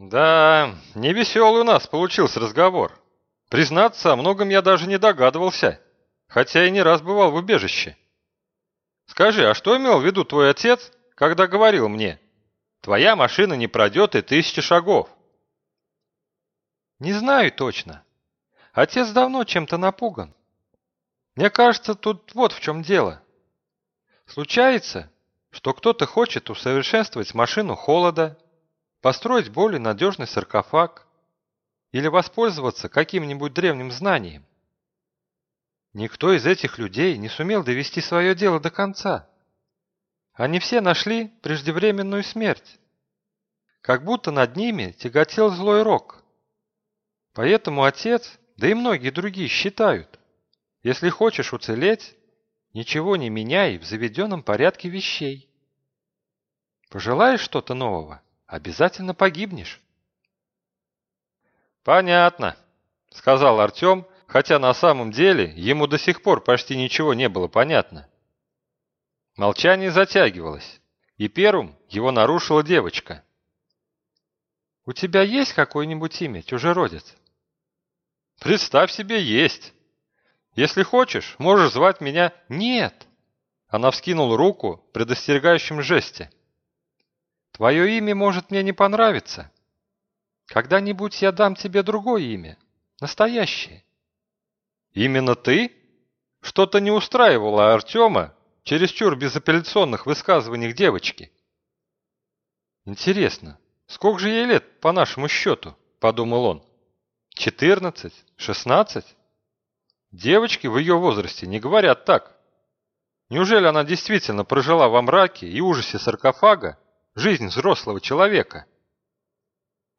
Да, невеселый у нас получился разговор. Признаться, о многом я даже не догадывался, хотя и не раз бывал в убежище. Скажи, а что имел в виду твой отец, когда говорил мне, твоя машина не пройдет и тысячи шагов? Не знаю точно. Отец давно чем-то напуган. Мне кажется, тут вот в чем дело. Случается, что кто-то хочет усовершенствовать машину холода, построить более надежный саркофаг или воспользоваться каким-нибудь древним знанием. Никто из этих людей не сумел довести свое дело до конца. Они все нашли преждевременную смерть. Как будто над ними тяготел злой рок. Поэтому отец, да и многие другие считают, если хочешь уцелеть, ничего не меняй в заведенном порядке вещей. Пожелаешь что-то нового, обязательно погибнешь. Понятно, сказал Артем, хотя на самом деле ему до сих пор почти ничего не было понятно. Молчание затягивалось, и первым его нарушила девочка. «У тебя есть какое-нибудь имя, чужеродец?» «Представь себе, есть. Если хочешь, можешь звать меня «Нет». Она вскинула руку в предостерегающем жесте. «Твое имя может мне не понравиться. Когда-нибудь я дам тебе другое имя, настоящее». «Именно ты?» Что-то не устраивало Артема чересчур безапелляционных высказываниях девочки. «Интересно, сколько же ей лет по нашему счету?» – подумал он. «Четырнадцать? Шестнадцать?» Девочки в ее возрасте не говорят так. Неужели она действительно прожила во мраке и ужасе саркофага жизнь взрослого человека?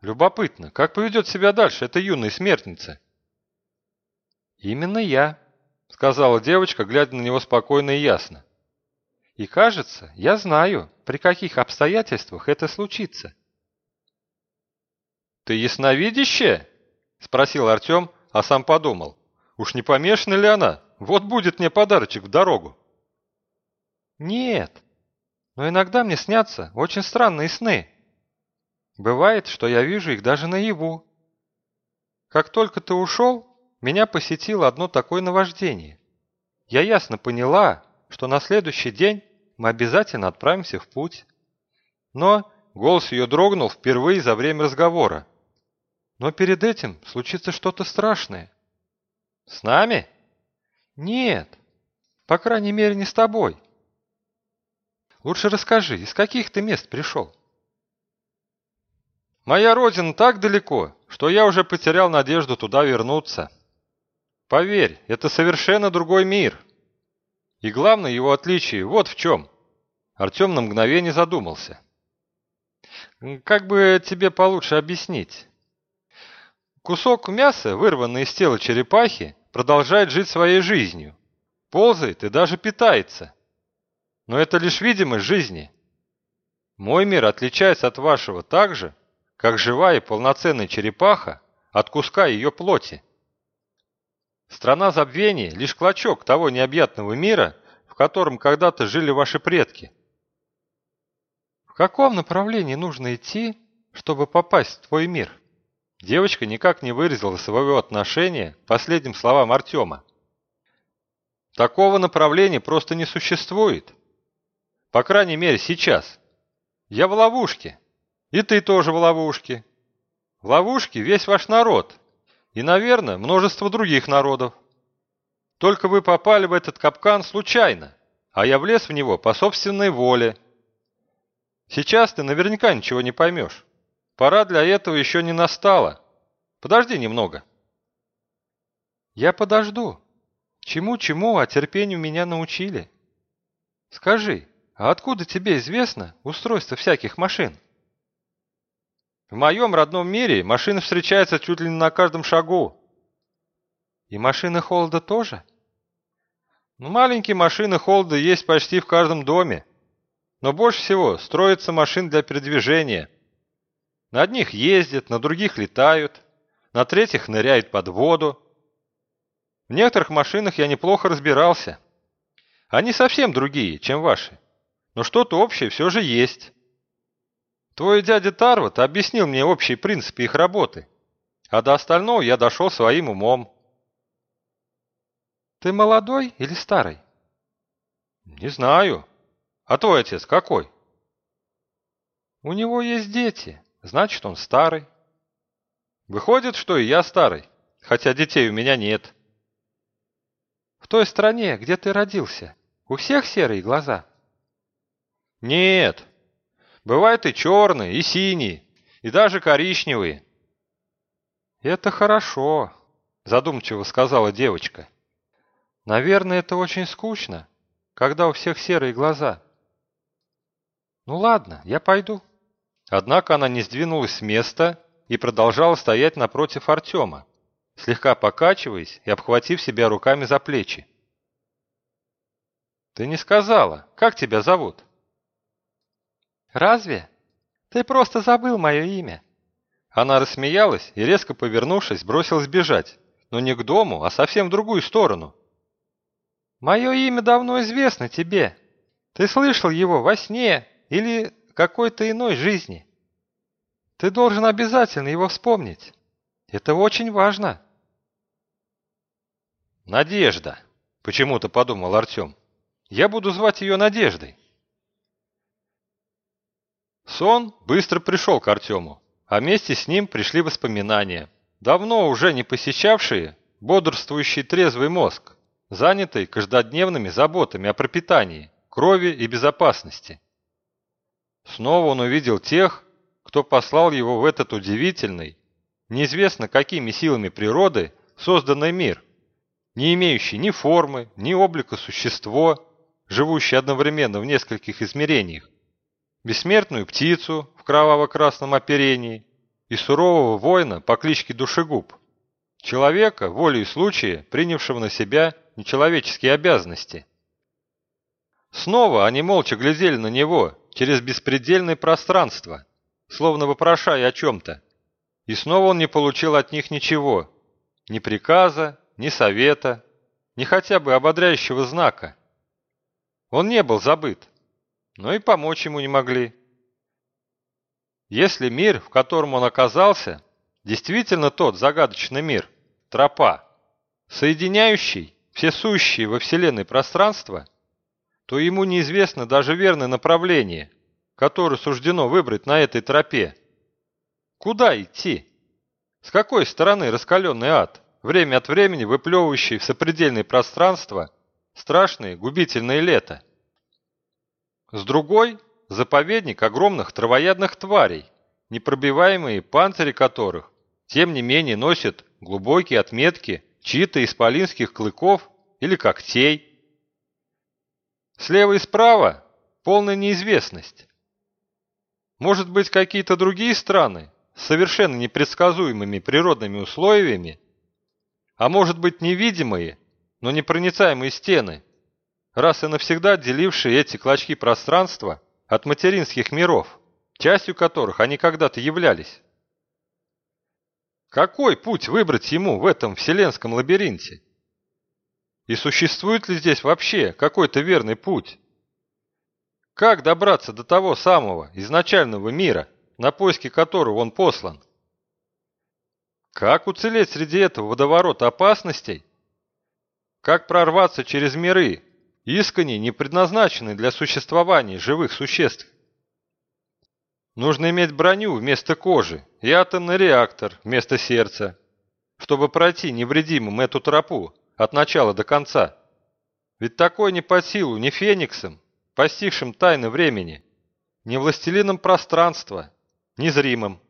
Любопытно, как поведет себя дальше эта юная смертница? «Именно я», — сказала девочка, глядя на него спокойно и ясно. «И кажется, я знаю, при каких обстоятельствах это случится». «Ты ясновидящая?» — спросил Артем, а сам подумал. Уж не помешана ли она? Вот будет мне подарочек в дорогу. Нет, но иногда мне снятся очень странные сны. Бывает, что я вижу их даже наяву. Как только ты ушел, меня посетило одно такое наваждение. Я ясно поняла, что на следующий день мы обязательно отправимся в путь. Но голос ее дрогнул впервые за время разговора. Но перед этим случится что-то страшное. С нами? Нет. По крайней мере, не с тобой. Лучше расскажи, из каких ты мест пришел? Моя родина так далеко, что я уже потерял надежду туда вернуться. Поверь, это совершенно другой мир. И главное его отличие вот в чем. Артем на мгновение задумался. Как бы тебе получше объяснить? Кусок мяса, вырванный из тела черепахи, продолжает жить своей жизнью, ползает и даже питается. Но это лишь видимость жизни. Мой мир отличается от вашего так же, как живая и полноценная черепаха от куска ее плоти. Страна забвения – лишь клочок того необъятного мира, в котором когда-то жили ваши предки. В каком направлении нужно идти, чтобы попасть в твой мир? Девочка никак не выразила своего отношения к последним словам Артема. Такого направления просто не существует. По крайней мере, сейчас. Я в ловушке. И ты тоже в ловушке. В ловушке весь ваш народ. И, наверное, множество других народов. Только вы попали в этот капкан случайно, а я влез в него по собственной воле. Сейчас ты наверняка ничего не поймешь. Пора для этого еще не настала. Подожди немного. Я подожду. Чему-чему, а терпению меня научили. Скажи, а откуда тебе известно устройство всяких машин? В моем родном мире машины встречаются чуть ли не на каждом шагу. И машины холода тоже? Ну, маленькие машины холода есть почти в каждом доме. Но больше всего строятся машин для передвижения – на одних ездят, на других летают, на третьих ныряют под воду. В некоторых машинах я неплохо разбирался. Они совсем другие, чем ваши, но что-то общее все же есть. Твой дядя Тарват объяснил мне общие принципы их работы, а до остального я дошел своим умом. Ты молодой или старый? Не знаю. А твой отец какой? У него есть дети, значит, он старый. Выходит, что и я старый, хотя детей у меня нет. В той стране, где ты родился, у всех серые глаза? Нет. Бывают и черные, и синие, и даже коричневые. Это хорошо, задумчиво сказала девочка. Наверное, это очень скучно, когда у всех серые глаза. Ну ладно, я пойду. Однако она не сдвинулась с места и продолжала стоять напротив Артема, слегка покачиваясь и обхватив себя руками за плечи. «Ты не сказала, как тебя зовут?» «Разве? Ты просто забыл мое имя». Она рассмеялась и, резко повернувшись, бросилась бежать, но не к дому, а совсем в другую сторону. «Мое имя давно известно тебе. Ты слышал его во сне или какой-то иной жизни. Ты должен обязательно его вспомнить. Это очень важно». «Надежда», — почему-то подумал Артем. «Я буду звать ее Надеждой». Сон быстро пришел к Артему, а вместе с ним пришли воспоминания, давно уже не посещавшие бодрствующий трезвый мозг, занятый каждодневными заботами о пропитании, крови и безопасности. Снова он увидел тех, кто послал его в этот удивительный, неизвестно какими силами природы, созданный мир, не имеющий ни формы, ни облика существо, живущее одновременно в нескольких измерениях, бессмертную птицу в кроваво-красном оперении и сурового воина по кличке Душегуб, человека, волей случая, принявшего на себя нечеловеческие обязанности. Снова они молча глядели на него через беспредельное пространство, словно вопрошая о чем-то. И снова он не получил от них ничего, ни приказа, ни совета, ни хотя бы ободряющего знака. Он не был забыт, но и помочь ему не могли. Если мир, в котором он оказался, действительно тот загадочный мир, тропа, соединяющий все сущие во Вселенной пространство, то ему неизвестно даже верное направление, которое суждено выбрать на этой тропе. Куда идти? С какой стороны раскаленный ад, время от времени выплевывающий в сопредельное пространство страшные губительные лето? С другой – заповедник огромных травоядных тварей, непробиваемые панцири которых, тем не менее, носят глубокие отметки чьи-то исполинских клыков или когтей. Слева и справа – полная неизвестность. Может быть, какие-то другие страны с совершенно непредсказуемыми природными условиями, а может быть, невидимые, но непроницаемые стены – раз и навсегда отделившие эти клочки пространства от материнских миров, частью которых они когда-то являлись. Какой путь выбрать ему в этом вселенском лабиринте? И существует ли здесь вообще какой-то верный путь? Как добраться до того самого изначального мира, на поиски которого он послан? Как уцелеть среди этого водоворота опасностей? Как прорваться через миры, Искренне не предназначены для существования живых существ. Нужно иметь броню вместо кожи и атомный реактор вместо сердца, чтобы пройти невредимым эту тропу от начала до конца. Ведь такое не под силу ни фениксам, постигшим тайны времени, ни властелинам пространства, ни зримым.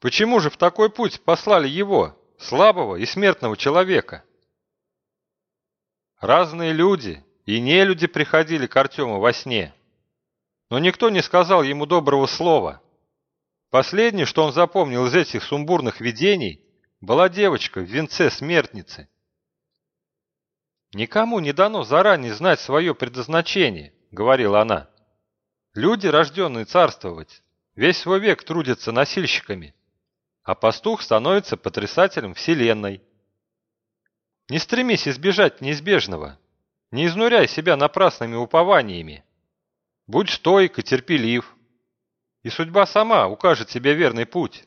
Почему же в такой путь послали его, слабого и смертного человека? Разные люди и не люди приходили к Артему во сне. Но никто не сказал ему доброго слова. Последнее, что он запомнил из этих сумбурных видений, была девочка в венце смертницы. «Никому не дано заранее знать свое предназначение», — говорила она. «Люди, рожденные царствовать, весь свой век трудятся носильщиками, а пастух становится потрясателем вселенной». Не стремись избежать неизбежного. Не изнуряй себя напрасными упованиями. Будь стойк и терпелив. и судьба сама укажет тебе верный путь.